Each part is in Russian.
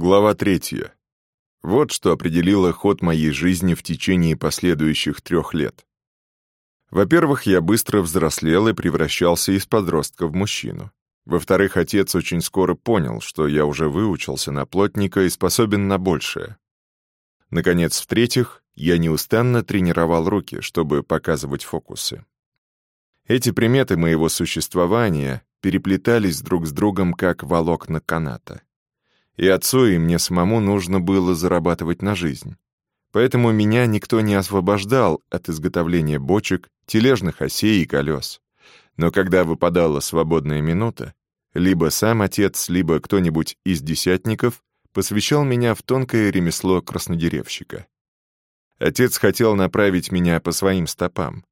Глава третья. Вот что определило ход моей жизни в течение последующих трех лет. Во-первых, я быстро взрослел и превращался из подростка в мужчину. Во-вторых, отец очень скоро понял, что я уже выучился на плотника и способен на большее. Наконец, в-третьих, я неустанно тренировал руки, чтобы показывать фокусы. Эти приметы моего существования переплетались друг с другом, как волокна каната. И отцу, и мне самому нужно было зарабатывать на жизнь. Поэтому меня никто не освобождал от изготовления бочек, тележных осей и колес. Но когда выпадала свободная минута, либо сам отец, либо кто-нибудь из десятников посвящал меня в тонкое ремесло краснодеревщика. Отец хотел направить меня по своим стопам.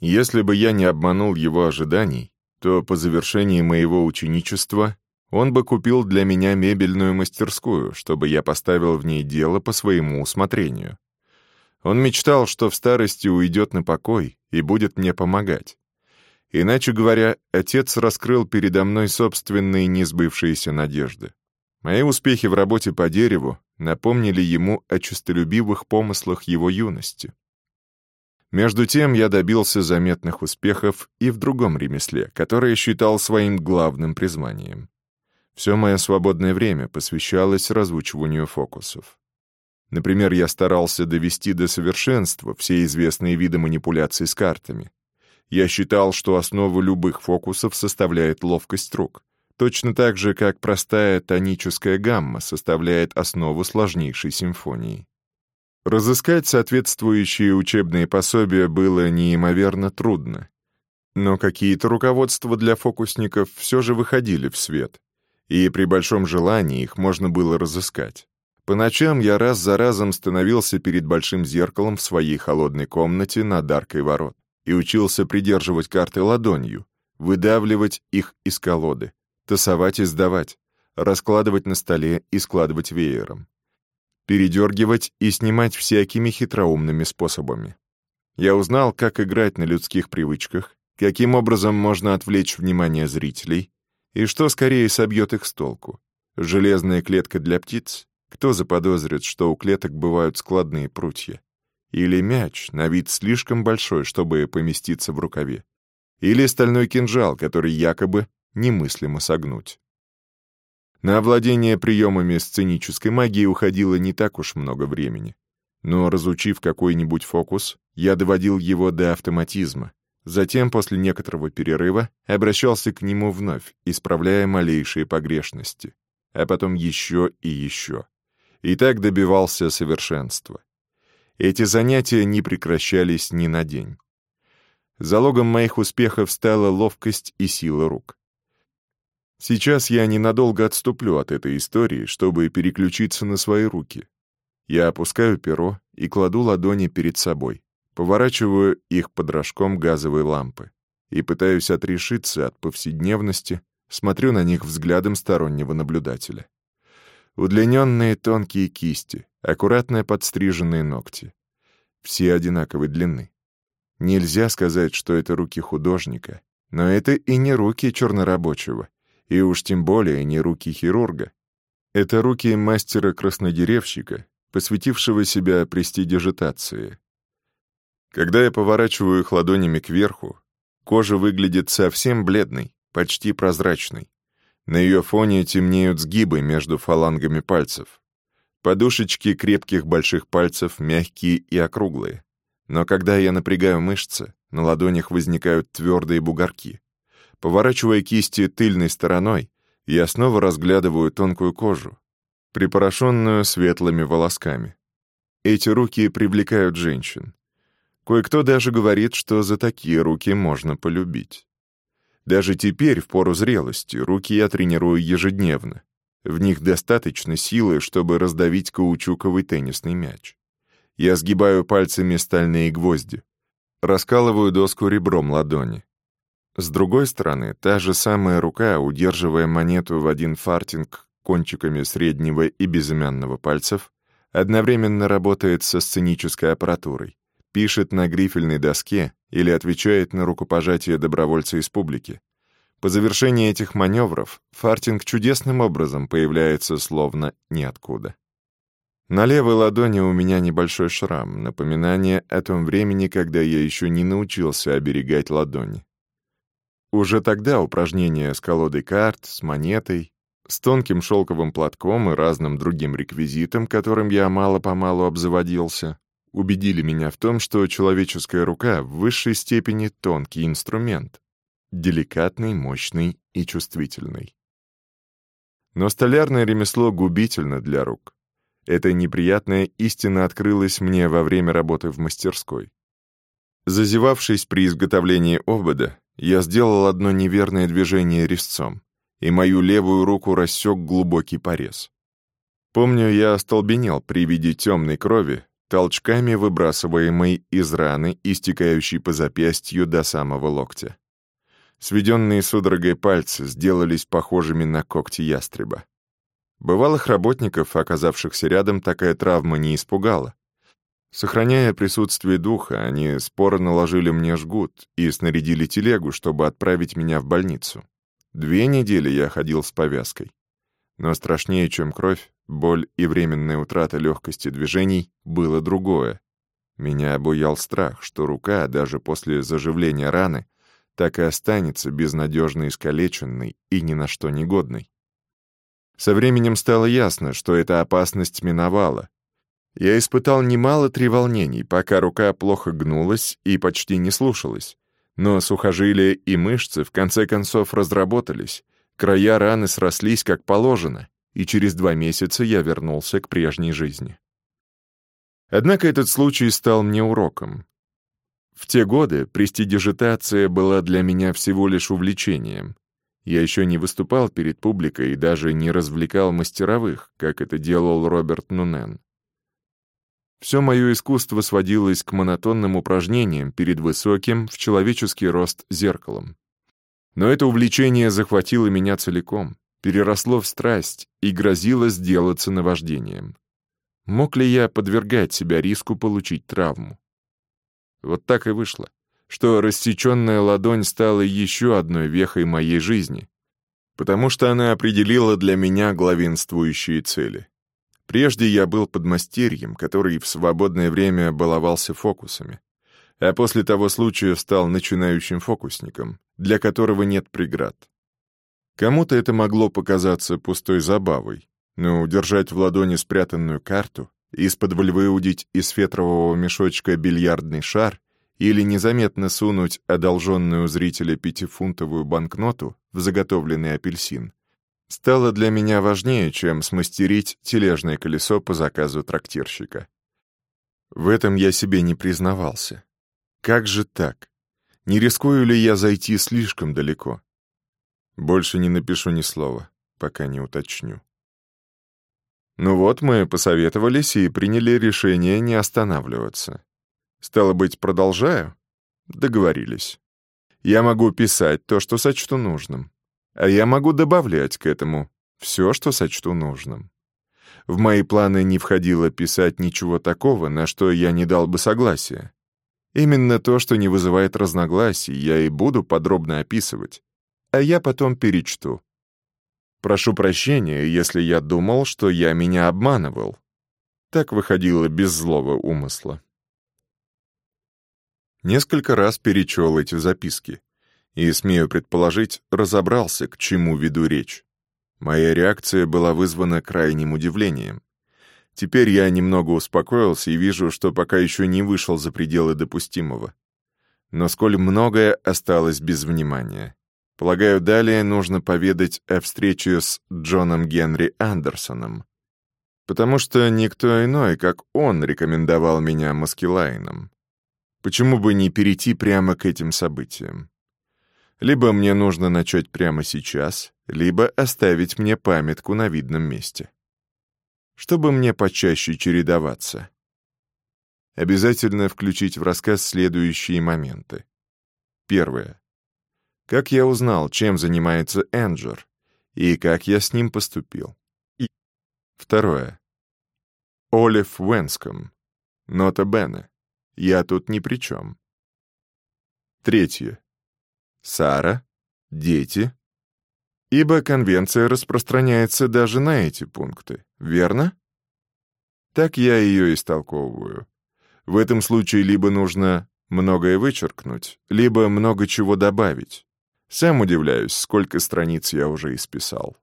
Если бы я не обманул его ожиданий, то по завершении моего ученичества он бы купил для меня мебельную мастерскую, чтобы я поставил в ней дело по своему усмотрению. Он мечтал, что в старости уйдет на покой и будет мне помогать. Иначе говоря, отец раскрыл передо мной собственные несбывшиеся надежды. Мои успехи в работе по дереву напомнили ему о честолюбивых помыслах его юности. Между тем я добился заметных успехов и в другом ремесле, которое считал своим главным призванием. Все мое свободное время посвящалось разучиванию фокусов. Например, я старался довести до совершенства все известные виды манипуляций с картами. Я считал, что основу любых фокусов составляет ловкость рук, точно так же, как простая тоническая гамма составляет основу сложнейшей симфонии. Разыскать соответствующие учебные пособия было неимоверно трудно, но какие-то руководства для фокусников все же выходили в свет, и при большом желании их можно было разыскать. По ночам я раз за разом становился перед большим зеркалом в своей холодной комнате над аркой ворот и учился придерживать карты ладонью, выдавливать их из колоды, тасовать и сдавать, раскладывать на столе и складывать веером, передергивать и снимать всякими хитроумными способами. Я узнал, как играть на людских привычках, каким образом можно отвлечь внимание зрителей, и что скорее собьет их с толку? Железная клетка для птиц? Кто заподозрит, что у клеток бывают складные прутья? Или мяч, на вид слишком большой, чтобы поместиться в рукаве? Или стальной кинжал, который якобы немыслимо согнуть? На овладение приемами сценической магии уходило не так уж много времени. Но, разучив какой-нибудь фокус, я доводил его до автоматизма, Затем, после некоторого перерыва, обращался к нему вновь, исправляя малейшие погрешности, а потом еще и еще. И так добивался совершенства. Эти занятия не прекращались ни на день. Залогом моих успехов стала ловкость и сила рук. Сейчас я ненадолго отступлю от этой истории, чтобы переключиться на свои руки. Я опускаю перо и кладу ладони перед собой. Поворачиваю их под рожком газовой лампы и пытаюсь отрешиться от повседневности, смотрю на них взглядом стороннего наблюдателя. Удлиненные тонкие кисти, аккуратно подстриженные ногти. Все одинаковой длины. Нельзя сказать, что это руки художника, но это и не руки чернорабочего, и уж тем более не руки хирурга. Это руки мастера-краснодеревщика, посвятившего себя престидижитации, когда я поворачиваю их ладонями кверху, кожа выглядит совсем бледной, почти прозрачной. На ее фоне темнеют сгибы между фалангами пальцев. Подушечки крепких больших пальцев мягкие и округлые. Но когда я напрягаю мышцы, на ладонях возникают твердые бугорки. Поворачивая кисти тыльной стороной, я снова разглядываю тонкую кожу, припорошенную светлыми волосками. Эти руки привлекают женщин. Кое-кто даже говорит, что за такие руки можно полюбить. Даже теперь, в пору зрелости, руки я тренирую ежедневно. В них достаточно силы, чтобы раздавить каучуковый теннисный мяч. Я сгибаю пальцами стальные гвозди, раскалываю доску ребром ладони. С другой стороны, та же самая рука, удерживая монету в один фартинг кончиками среднего и безымянного пальцев, одновременно работает со сценической аппаратурой пишет на грифельной доске или отвечает на рукопожатие добровольца из публики, По завершении этих маневров фартинг чудесным образом появляется словно ниоткуда. На левой ладони у меня небольшой шрам, напоминание о том времени, когда я еще не научился оберегать ладони. Уже тогда упражнения с колодой карт, с монетой, с тонким шелковым платком и разным другим реквизитом, которым я мало-помалу обзаводился, убедили меня в том, что человеческая рука в высшей степени тонкий инструмент, деликатный, мощный и чувствительный. Но столярное ремесло губительно для рук. Эта неприятная истина открылась мне во время работы в мастерской. Зазевавшись при изготовлении обода, я сделал одно неверное движение резцом, и мою левую руку рассек глубокий порез. Помню, я остолбенел при виде темной крови, толчками выбрасываемой из раны, истекающей по запястью до самого локтя. Сведенные судорогой пальцы сделались похожими на когти ястреба. Бывалых работников, оказавшихся рядом, такая травма не испугала. Сохраняя присутствие духа, они споро наложили мне жгут и снарядили телегу, чтобы отправить меня в больницу. Две недели я ходил с повязкой. Но страшнее, чем кровь, боль и временная утрата легкости движений, было другое. Меня обуял страх, что рука, даже после заживления раны, так и останется безнадежно искалеченной и ни на что негодной. Со временем стало ясно, что эта опасность миновала. Я испытал немало треволнений, пока рука плохо гнулась и почти не слушалась. Но сухожилия и мышцы в конце концов разработались, края раны срослись как положено, и через два месяца я вернулся к прежней жизни. Однако этот случай стал мне уроком. В те годы престидижитация была для меня всего лишь увлечением, я еще не выступал перед публикой и даже не развлекал мастеровых, как это делал Роберт Нунен. Все мое искусство сводилось к монотонным упражнениям перед высоким, в человеческий рост, зеркалом. Но это увлечение захватило меня целиком, переросло в страсть и грозило сделаться наваждением. Мог ли я подвергать себя риску получить травму? Вот так и вышло что рассеченная ладонь стала еще одной вехой моей жизни, потому что она определила для меня главенствующие цели. Прежде я был подмастерьем, который в свободное время баловался фокусами, а после того случая стал начинающим фокусником, для которого нет преград. Кому-то это могло показаться пустой забавой, но удержать в ладони спрятанную карту, из-под выудить из фетрового мешочка бильярдный шар или незаметно сунуть одолженную зрителя пятифунтовую банкноту в заготовленный апельсин, стало для меня важнее, чем смастерить тележное колесо по заказу трактирщика. В этом я себе не признавался. Как же так? Не рискую ли я зайти слишком далеко? Больше не напишу ни слова, пока не уточню. Ну вот, мы посоветовались и приняли решение не останавливаться. Стало быть, продолжаю? Договорились. Я могу писать то, что сочту нужным. А я могу добавлять к этому все, что сочту нужным. В мои планы не входило писать ничего такого, на что я не дал бы согласия. Именно то, что не вызывает разногласий, я и буду подробно описывать, а я потом перечту. Прошу прощения, если я думал, что я меня обманывал. Так выходило без злого умысла. Несколько раз перечел эти записки и, смею предположить, разобрался, к чему веду речь. Моя реакция была вызвана крайним удивлением. Теперь я немного успокоился и вижу, что пока еще не вышел за пределы допустимого. Но сколь многое осталось без внимания. Полагаю, далее нужно поведать о встрече с Джоном Генри Андерсоном, потому что никто иной, как он, рекомендовал меня Маскилайном. Почему бы не перейти прямо к этим событиям? Либо мне нужно начать прямо сейчас, либо оставить мне памятку на видном месте. Чтобы мне почаще чередоваться. Обязательно включить в рассказ следующие моменты. Первое. Как я узнал, чем занимается Энджер, и как я с ним поступил. И... Второе. Олив Уэнском. Нота Бене. Я тут ни при чем. Третье. Сара, Дети. Ибо конвенция распространяется даже на эти пункты, верно? Так я ее истолковываю. В этом случае либо нужно многое вычеркнуть, либо много чего добавить. Сам удивляюсь, сколько страниц я уже исписал.